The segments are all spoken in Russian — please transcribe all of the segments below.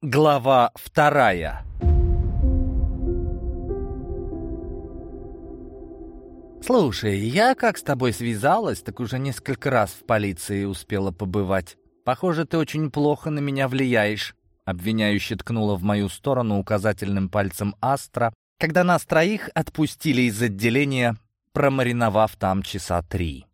Глава вторая «Слушай, я как с тобой связалась, так уже несколько раз в полиции успела побывать. Похоже, ты очень плохо на меня влияешь», — обвиняюще ткнула в мою сторону указательным пальцем Астра, когда нас троих отпустили из отделения, промариновав там часа три.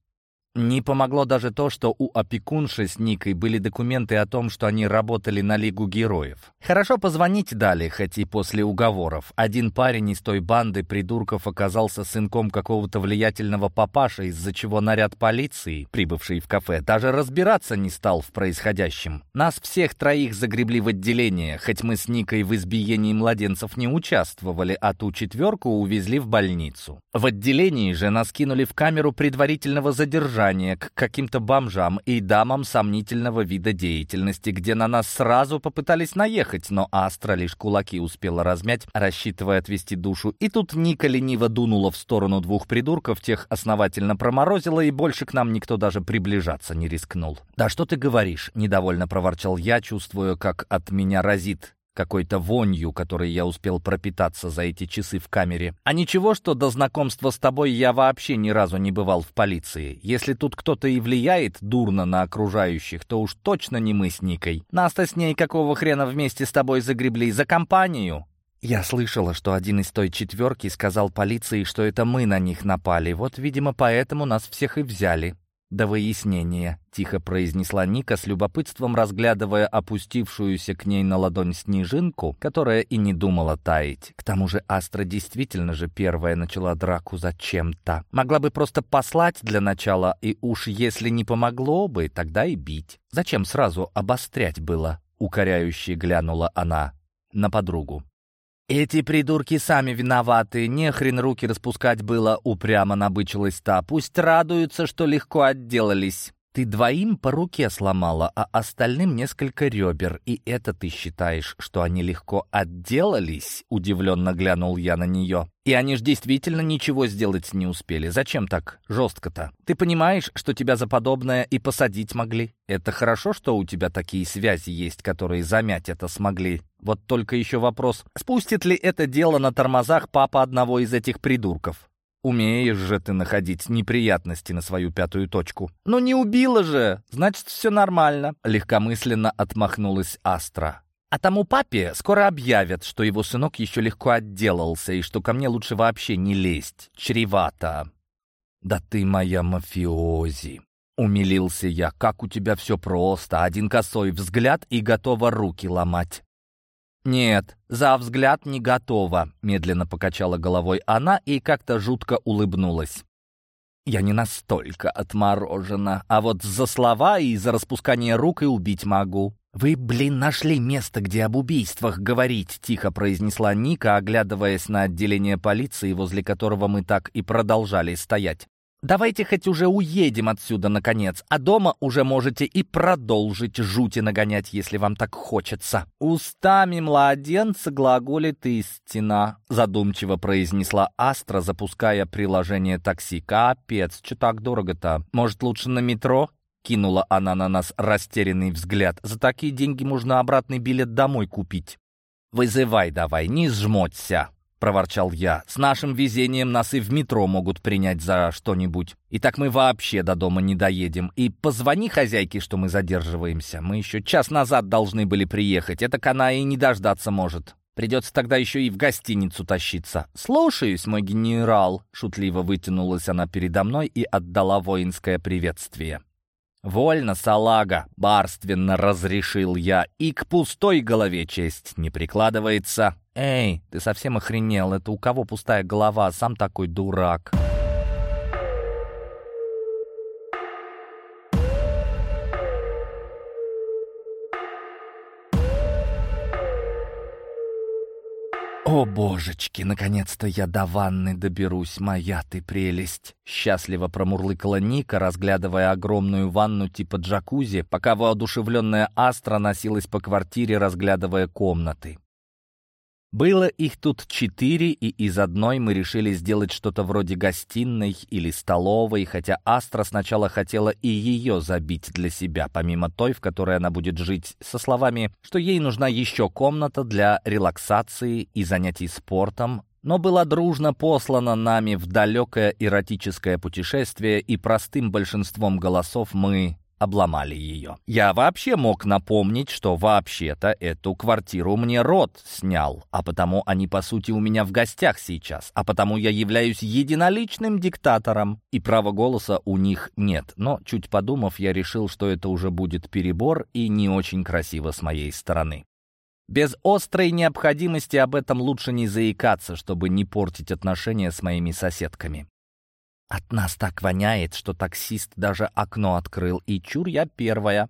Не помогло даже то, что у опекунши с Никой были документы о том, что они работали на Лигу Героев. Хорошо позвонить дали, хоть и после уговоров. Один парень из той банды придурков оказался сынком какого-то влиятельного папаша, из-за чего наряд полиции, прибывший в кафе, даже разбираться не стал в происходящем. Нас всех троих загребли в отделение, хоть мы с Никой в избиении младенцев не участвовали, а ту четверку увезли в больницу. В отделении же нас кинули в камеру предварительного задержания, содержание к каким-то бомжам и дамам сомнительного вида деятельности, где на нас сразу попытались наехать, но Астра лишь кулаки успела размять, рассчитывая отвести душу. И тут Ника лениво дунула в сторону двух придурков, тех основательно проморозила, и больше к нам никто даже приближаться не рискнул. «Да что ты говоришь?» — недовольно проворчал я, чувствуя, как от меня разит какой-то вонью, которой я успел пропитаться за эти часы в камере. А ничего, что до знакомства с тобой я вообще ни разу не бывал в полиции. Если тут кто-то и влияет дурно на окружающих, то уж точно не мы с Никой. Нас-то с ней какого хрена вместе с тобой загребли? За компанию?» Я слышала, что один из той четверки сказал полиции, что это мы на них напали. Вот, видимо, поэтому нас всех и взяли до выяснения», — тихо произнесла Ника с любопытством, разглядывая опустившуюся к ней на ладонь снежинку, которая и не думала таять. К тому же Астра действительно же первая начала драку зачем-то. Могла бы просто послать для начала, и уж если не помогло бы, тогда и бить. Зачем сразу обострять было? Укоряюще глянула она на подругу. «Эти придурки сами виноваты, не хрен руки распускать было», — упрямо набычилась та. «Пусть радуются, что легко отделались». Ты двоим по руке сломала, а остальным несколько ребер, и это ты считаешь, что они легко отделались?» Удивленно глянул я на нее. «И они ж действительно ничего сделать не успели. Зачем так жестко-то? Ты понимаешь, что тебя за подобное и посадить могли? Это хорошо, что у тебя такие связи есть, которые замять это смогли. Вот только еще вопрос, спустит ли это дело на тормозах папа одного из этих придурков?» Умеешь же ты находить неприятности на свою пятую точку. Но не убила же, значит, все нормально. Легкомысленно отмахнулась Астра. А тому папе скоро объявят, что его сынок еще легко отделался, и что ко мне лучше вообще не лезть. Чревато. Да ты моя мафиози. Умилился я. Как у тебя все просто. Один косой взгляд и готова руки ломать. «Нет, за взгляд не готова», — медленно покачала головой она и как-то жутко улыбнулась. «Я не настолько отморожена, а вот за слова и за распускание рук и убить могу». «Вы, блин, нашли место, где об убийствах говорить», — тихо произнесла Ника, оглядываясь на отделение полиции, возле которого мы так и продолжали стоять. Давайте хоть уже уедем отсюда, наконец, а дома уже можете и продолжить жути нагонять, если вам так хочется». «Устами младенца глаголит истина», — задумчиво произнесла Астра, запуская приложение такси. «Капец, что так дорого-то? Может, лучше на метро?» Кинула она на нас растерянный взгляд. «За такие деньги можно обратный билет домой купить». «Вызывай давай, не сжмоться», проворчал я. «С нашим везением нас и в метро могут принять за что-нибудь. И так мы вообще до дома не доедем. И позвони хозяйке, что мы задерживаемся. Мы еще час назад должны были приехать. Это она и не дождаться может. Придется тогда еще и в гостиницу тащиться. «Слушаюсь, мой генерал!» Шутливо вытянулась она передо мной и отдала воинское приветствие. «Вольно, салага!» — барственно разрешил я, и к пустой голове честь не прикладывается. «Эй, ты совсем охренел? Это у кого пустая голова? Сам такой дурак!» «О, божечки, наконец-то я до ванны доберусь, моя ты прелесть!» Счастливо промурлыкала Ника, разглядывая огромную ванну типа джакузи, пока воодушевленная Астра носилась по квартире, разглядывая комнаты. Было их тут четыре, и из одной мы решили сделать что-то вроде гостиной или столовой, хотя Астра сначала хотела и ее забить для себя, помимо той, в которой она будет жить, со словами, что ей нужна еще комната для релаксации и занятий спортом, но была дружно послана нами в далекое эротическое путешествие, и простым большинством голосов мы обломали ее. Я вообще мог напомнить, что вообще-то эту квартиру мне род снял, а потому они, по сути, у меня в гостях сейчас, а потому я являюсь единоличным диктатором, и права голоса у них нет. Но, чуть подумав, я решил, что это уже будет перебор и не очень красиво с моей стороны. Без острой необходимости об этом лучше не заикаться, чтобы не портить отношения с моими соседками. От нас так воняет, что таксист даже окно открыл, и чур я первая.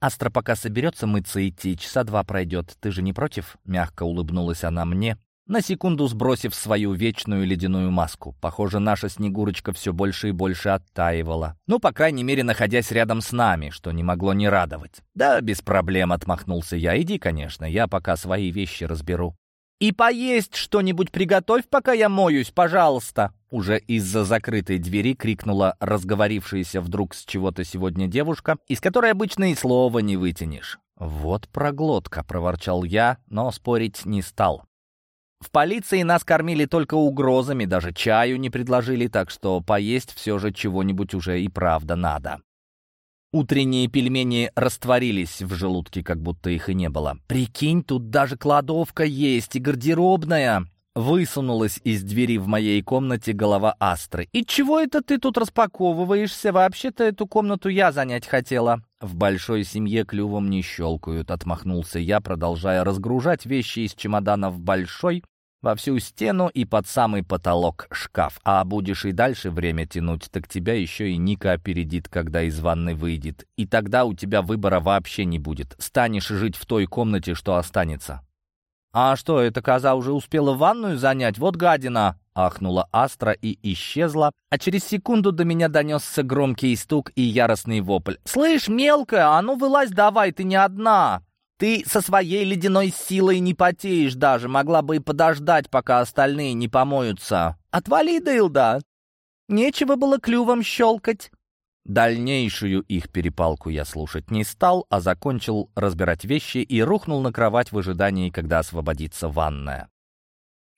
Астра пока соберется мыться идти, часа два пройдет. Ты же не против?» Мягко улыбнулась она мне, на секунду сбросив свою вечную ледяную маску. Похоже, наша Снегурочка все больше и больше оттаивала. Ну, по крайней мере, находясь рядом с нами, что не могло не радовать. «Да, без проблем», — отмахнулся я. «Иди, конечно, я пока свои вещи разберу». «И поесть что-нибудь приготовь, пока я моюсь, пожалуйста!» Уже из-за закрытой двери крикнула разговорившаяся вдруг с чего-то сегодня девушка, из которой обычно и слова не вытянешь. «Вот проглотка», — проворчал я, но спорить не стал. В полиции нас кормили только угрозами, даже чаю не предложили, так что поесть все же чего-нибудь уже и правда надо. Утренние пельмени растворились в желудке, как будто их и не было. «Прикинь, тут даже кладовка есть и гардеробная!» Высунулась из двери в моей комнате голова Астры. «И чего это ты тут распаковываешься? Вообще-то эту комнату я занять хотела». «В большой семье клювом не щелкают», — отмахнулся я, продолжая разгружать вещи из чемодана в большой, во всю стену и под самый потолок шкаф. А будешь и дальше время тянуть, так тебя еще и Ника опередит, когда из ванны выйдет. И тогда у тебя выбора вообще не будет. Станешь жить в той комнате, что останется. «А что, эта коза уже успела ванную занять? Вот гадина!» Ахнула Астра и исчезла, а через секунду до меня донесся громкий стук и яростный вопль. «Слышь, мелкая, а ну вылазь давай, ты не одна!» Ты со своей ледяной силой не потеешь даже, могла бы и подождать, пока остальные не помоются. Отвали, Дылда! Нечего было клювом щелкать. Дальнейшую их перепалку я слушать не стал, а закончил разбирать вещи и рухнул на кровать в ожидании, когда освободится ванная.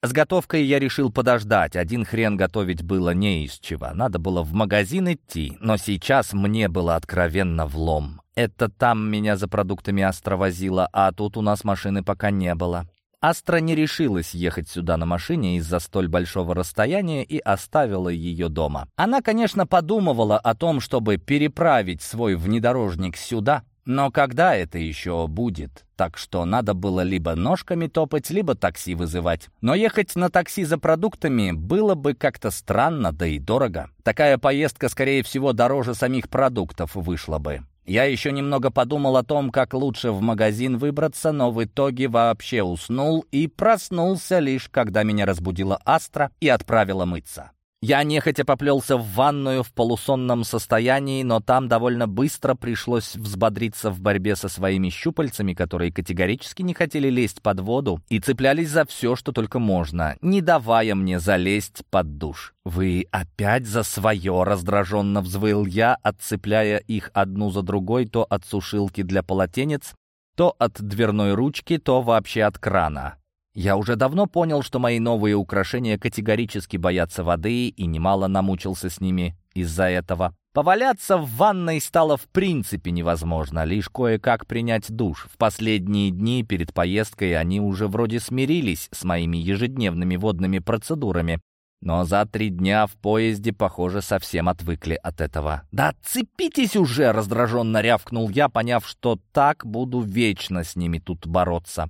С готовкой я решил подождать, один хрен готовить было не из чего, надо было в магазин идти, но сейчас мне было откровенно влом. Это там меня за продуктами Астра возила, а тут у нас машины пока не было. Астра не решилась ехать сюда на машине из-за столь большого расстояния и оставила ее дома. Она, конечно, подумывала о том, чтобы переправить свой внедорожник сюда, но когда это еще будет? Так что надо было либо ножками топать, либо такси вызывать. Но ехать на такси за продуктами было бы как-то странно, да и дорого. Такая поездка, скорее всего, дороже самих продуктов вышла бы. Я еще немного подумал о том, как лучше в магазин выбраться, но в итоге вообще уснул и проснулся лишь, когда меня разбудила Астра и отправила мыться. Я нехотя поплелся в ванную в полусонном состоянии, но там довольно быстро пришлось взбодриться в борьбе со своими щупальцами, которые категорически не хотели лезть под воду и цеплялись за все, что только можно, не давая мне залезть под душ. «Вы опять за свое!» — раздраженно взвыл я, отцепляя их одну за другой то от сушилки для полотенец, то от дверной ручки, то вообще от крана. Я уже давно понял, что мои новые украшения категорически боятся воды и немало намучился с ними из-за этого. Поваляться в ванной стало в принципе невозможно, лишь кое-как принять душ. В последние дни перед поездкой они уже вроде смирились с моими ежедневными водными процедурами, но за три дня в поезде, похоже, совсем отвыкли от этого. «Да цепитесь уже!» — раздраженно рявкнул я, поняв, что так буду вечно с ними тут бороться.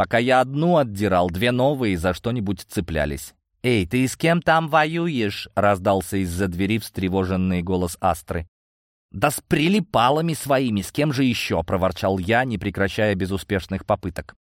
Пока я одну отдирал, две новые за что-нибудь цеплялись. «Эй, ты с кем там воюешь?» — раздался из-за двери встревоженный голос Астры. «Да с прилипалами своими, с кем же еще?» — проворчал я, не прекращая безуспешных попыток.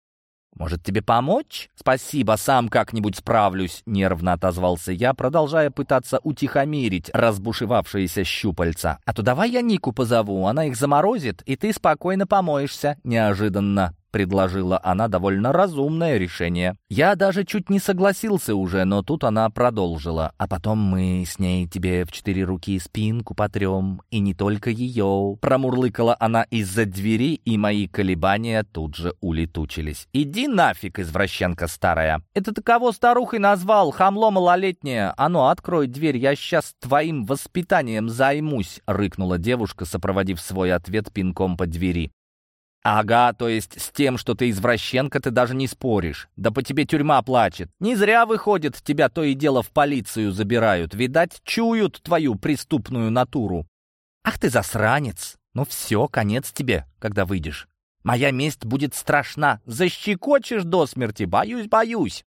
«Может, тебе помочь?» «Спасибо, сам как-нибудь справлюсь», — нервно отозвался я, продолжая пытаться утихомирить разбушевавшиеся щупальца. «А то давай я Нику позову, она их заморозит, и ты спокойно помоешься», — неожиданно предложила она довольно разумное решение. Я даже чуть не согласился уже, но тут она продолжила. А потом мы с ней тебе в четыре руки спинку потрем, и не только ее. Промурлыкала она из-за двери, и мои колебания тут же улетучились. Иди нафиг, извращенка старая. Это ты кого старухой назвал? Хамло малолетнее. А ну, открой дверь, я сейчас твоим воспитанием займусь, рыкнула девушка, сопроводив свой ответ пинком по двери. «Ага, то есть с тем, что ты извращенка, ты даже не споришь. Да по тебе тюрьма плачет. Не зря, выходит, тебя то и дело в полицию забирают. Видать, чуют твою преступную натуру. Ах ты засранец! Ну все, конец тебе, когда выйдешь. Моя месть будет страшна. Защекочешь до смерти, боюсь, боюсь.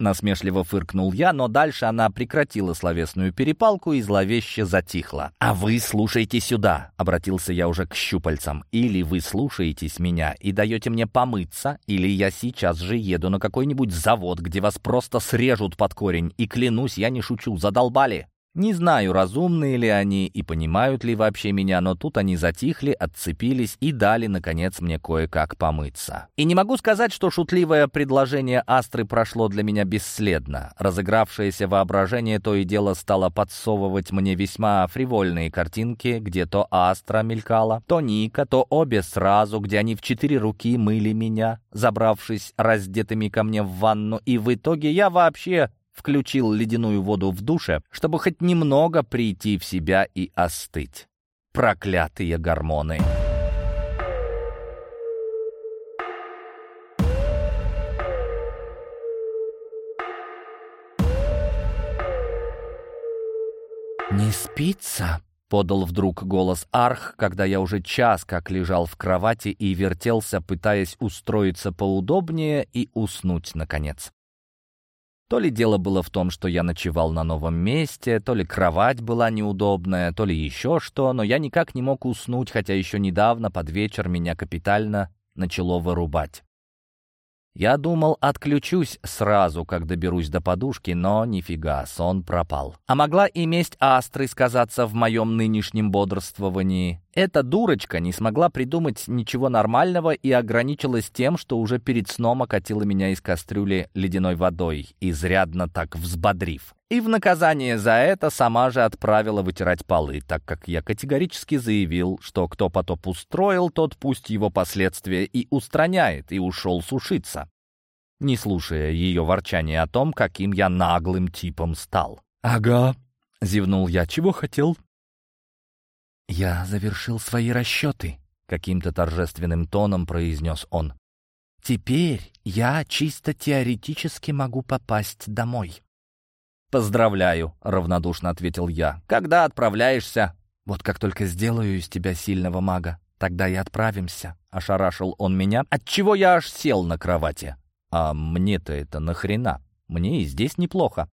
Насмешливо фыркнул я, но дальше она прекратила словесную перепалку и зловеще затихла. «А вы слушайте сюда!» — обратился я уже к щупальцам. «Или вы слушаетесь меня и даете мне помыться, или я сейчас же еду на какой-нибудь завод, где вас просто срежут под корень, и клянусь, я не шучу, задолбали!» Не знаю, разумные ли они и понимают ли вообще меня, но тут они затихли, отцепились и дали, наконец, мне кое-как помыться. И не могу сказать, что шутливое предложение Астры прошло для меня бесследно. Разыгравшееся воображение то и дело стало подсовывать мне весьма фривольные картинки, где то Астра мелькала, то Ника, то обе сразу, где они в четыре руки мыли меня, забравшись раздетыми ко мне в ванну, и в итоге я вообще включил ледяную воду в душе, чтобы хоть немного прийти в себя и остыть. Проклятые гормоны! «Не спится?» — подал вдруг голос Арх, когда я уже час как лежал в кровати и вертелся, пытаясь устроиться поудобнее и уснуть, наконец. То ли дело было в том, что я ночевал на новом месте, то ли кровать была неудобная, то ли еще что, но я никак не мог уснуть, хотя еще недавно под вечер меня капитально начало вырубать. Я думал, отключусь сразу, как доберусь до подушки, но нифига, сон пропал. А могла и месть Астры сказаться в моем нынешнем бодрствовании. Эта дурочка не смогла придумать ничего нормального и ограничилась тем, что уже перед сном окатила меня из кастрюли ледяной водой, изрядно так взбодрив. И в наказание за это сама же отправила вытирать полы, так как я категорически заявил, что кто потоп устроил, тот пусть его последствия и устраняет, и ушел сушиться, не слушая ее ворчания о том, каким я наглым типом стал. «Ага», — зевнул я, — «чего хотел?» «Я завершил свои расчеты», — каким-то торжественным тоном произнес он. «Теперь я чисто теоретически могу попасть домой». «Поздравляю», — равнодушно ответил я. «Когда отправляешься?» «Вот как только сделаю из тебя сильного мага, тогда и отправимся», — ошарашил он меня, отчего я аж сел на кровати. «А мне-то это нахрена? Мне и здесь неплохо.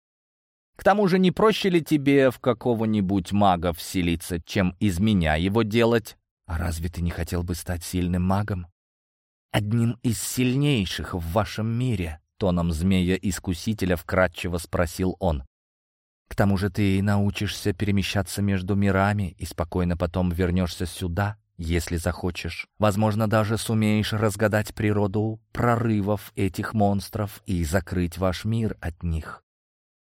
К тому же не проще ли тебе в какого-нибудь мага вселиться, чем из меня его делать? А разве ты не хотел бы стать сильным магом? Одним из сильнейших в вашем мире?» Тоном змея-искусителя вкратчиво спросил он. «К тому же ты научишься перемещаться между мирами и спокойно потом вернешься сюда, если захочешь. Возможно, даже сумеешь разгадать природу прорывов этих монстров и закрыть ваш мир от них.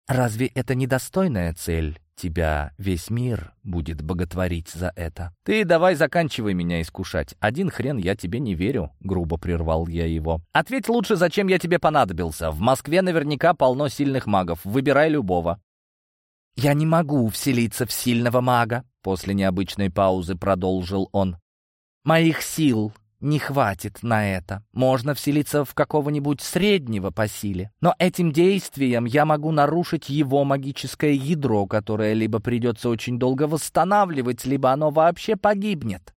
Разве это недостойная цель? Тебя весь мир будет боготворить за это. Ты давай заканчивай меня искушать. Один хрен я тебе не верю, грубо прервал я его. Ответь лучше, зачем я тебе понадобился. В Москве наверняка полно сильных магов. Выбирай любого. Я не могу вселиться в сильного мага, после необычной паузы продолжил он. Моих сил не хватит на это. Можно вселиться в какого-нибудь среднего по силе. Но этим действием я могу нарушить его магическое ядро, которое либо придется очень долго восстанавливать, либо оно вообще погибнет.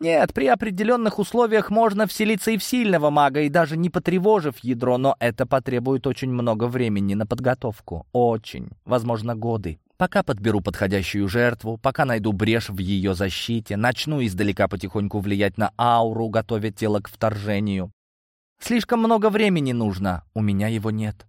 Нет, при определенных условиях можно вселиться и в сильного мага, и даже не потревожив ядро, но это потребует очень много времени на подготовку. Очень. Возможно, годы. Пока подберу подходящую жертву, пока найду брешь в ее защите, начну издалека потихоньку влиять на ауру, готовя тело к вторжению. Слишком много времени нужно, у меня его нет.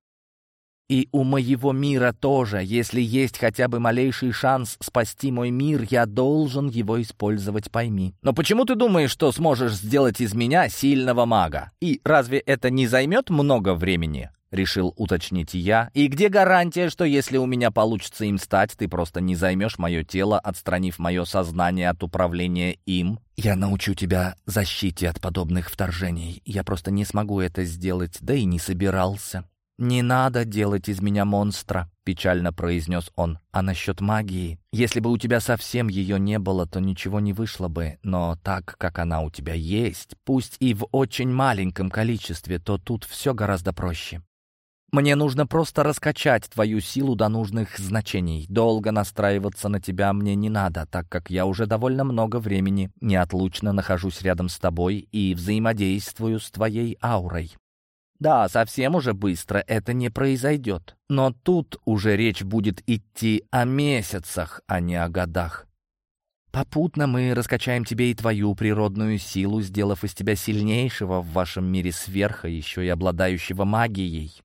И у моего мира тоже. Если есть хотя бы малейший шанс спасти мой мир, я должен его использовать, пойми. Но почему ты думаешь, что сможешь сделать из меня сильного мага? И разве это не займет много времени? Решил уточнить я. И где гарантия, что если у меня получится им стать, ты просто не займешь мое тело, отстранив мое сознание от управления им? Я научу тебя защите от подобных вторжений. Я просто не смогу это сделать, да и не собирался. «Не надо делать из меня монстра», — печально произнес он. «А насчет магии? Если бы у тебя совсем ее не было, то ничего не вышло бы. Но так, как она у тебя есть, пусть и в очень маленьком количестве, то тут все гораздо проще. Мне нужно просто раскачать твою силу до нужных значений. Долго настраиваться на тебя мне не надо, так как я уже довольно много времени неотлучно нахожусь рядом с тобой и взаимодействую с твоей аурой. Да, совсем уже быстро это не произойдет. Но тут уже речь будет идти о месяцах, а не о годах. Попутно мы раскачаем тебе и твою природную силу, сделав из тебя сильнейшего в вашем мире сверха, еще и обладающего магией.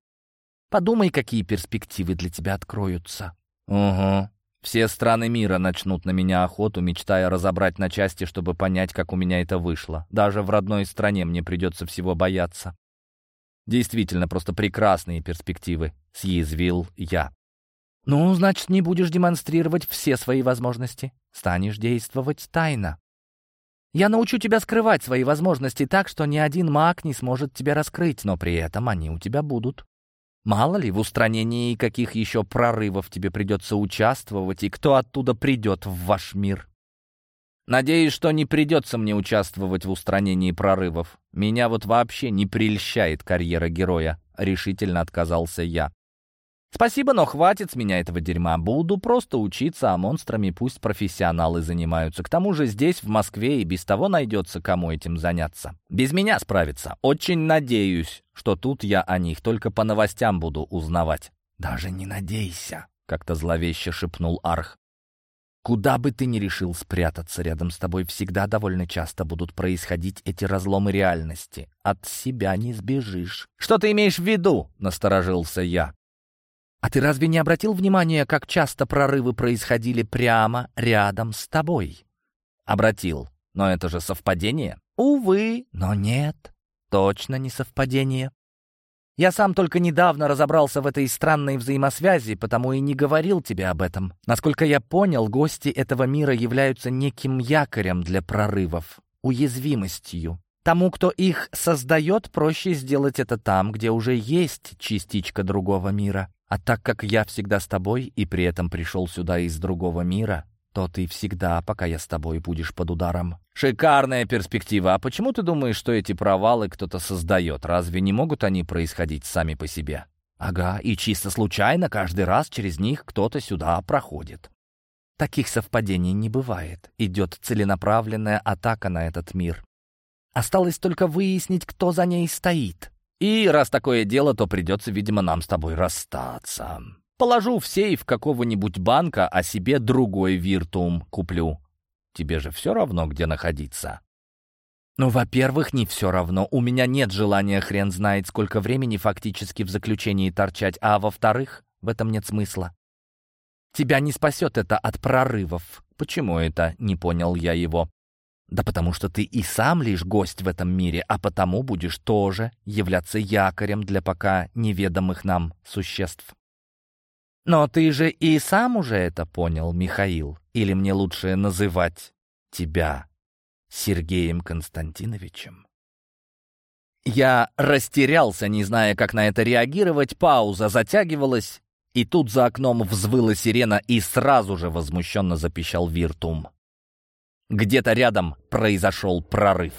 Подумай, какие перспективы для тебя откроются. Угу. Все страны мира начнут на меня охоту, мечтая разобрать на части, чтобы понять, как у меня это вышло. Даже в родной стране мне придется всего бояться. Действительно, просто прекрасные перспективы, съязвил я. Ну, значит, не будешь демонстрировать все свои возможности. Станешь действовать тайно. Я научу тебя скрывать свои возможности так, что ни один маг не сможет тебя раскрыть, но при этом они у тебя будут. Мало ли, в устранении каких еще прорывов тебе придется участвовать, и кто оттуда придет в ваш мир. Надеюсь, что не придется мне участвовать в устранении прорывов. Меня вот вообще не прельщает карьера героя. Решительно отказался я. Спасибо, но хватит с меня этого дерьма. Буду просто учиться, а монстрами пусть профессионалы занимаются. К тому же здесь, в Москве, и без того найдется, кому этим заняться. Без меня справиться. Очень надеюсь, что тут я о них только по новостям буду узнавать. «Даже не надейся», — как-то зловеще шепнул Арх. Куда бы ты ни решил спрятаться, рядом с тобой всегда довольно часто будут происходить эти разломы реальности. От себя не сбежишь. «Что ты имеешь в виду?» — насторожился я. «А ты разве не обратил внимания, как часто прорывы происходили прямо рядом с тобой?» «Обратил. Но это же совпадение?» «Увы, но нет. Точно не совпадение. Я сам только недавно разобрался в этой странной взаимосвязи, потому и не говорил тебе об этом. Насколько я понял, гости этого мира являются неким якорем для прорывов, уязвимостью. Тому, кто их создает, проще сделать это там, где уже есть частичка другого мира. А так как я всегда с тобой и при этом пришел сюда из другого мира, то ты всегда, пока я с тобой, будешь под ударом. Шикарная перспектива. А почему ты думаешь, что эти провалы кто-то создает? Разве не могут они происходить сами по себе? Ага, и чисто случайно каждый раз через них кто-то сюда проходит. Таких совпадений не бывает. Идет целенаправленная атака на этот мир. Осталось только выяснить, кто за ней стоит. И раз такое дело, то придется, видимо, нам с тобой расстаться. Положу в сейф какого-нибудь банка, а себе другой виртуум куплю. Тебе же все равно, где находиться. Ну, во-первых, не все равно. У меня нет желания хрен знает сколько времени фактически в заключении торчать. А во-вторых, в этом нет смысла. Тебя не спасет это от прорывов. Почему это? Не понял я его. Да потому что ты и сам лишь гость в этом мире, а потому будешь тоже являться якорем для пока неведомых нам существ. Но ты же и сам уже это понял, Михаил. Или мне лучше называть тебя Сергеем Константиновичем? Я растерялся, не зная, как на это реагировать. Пауза затягивалась, и тут за окном взвыла сирена, и сразу же возмущенно запищал Виртум. Где-то рядом произошел прорыв.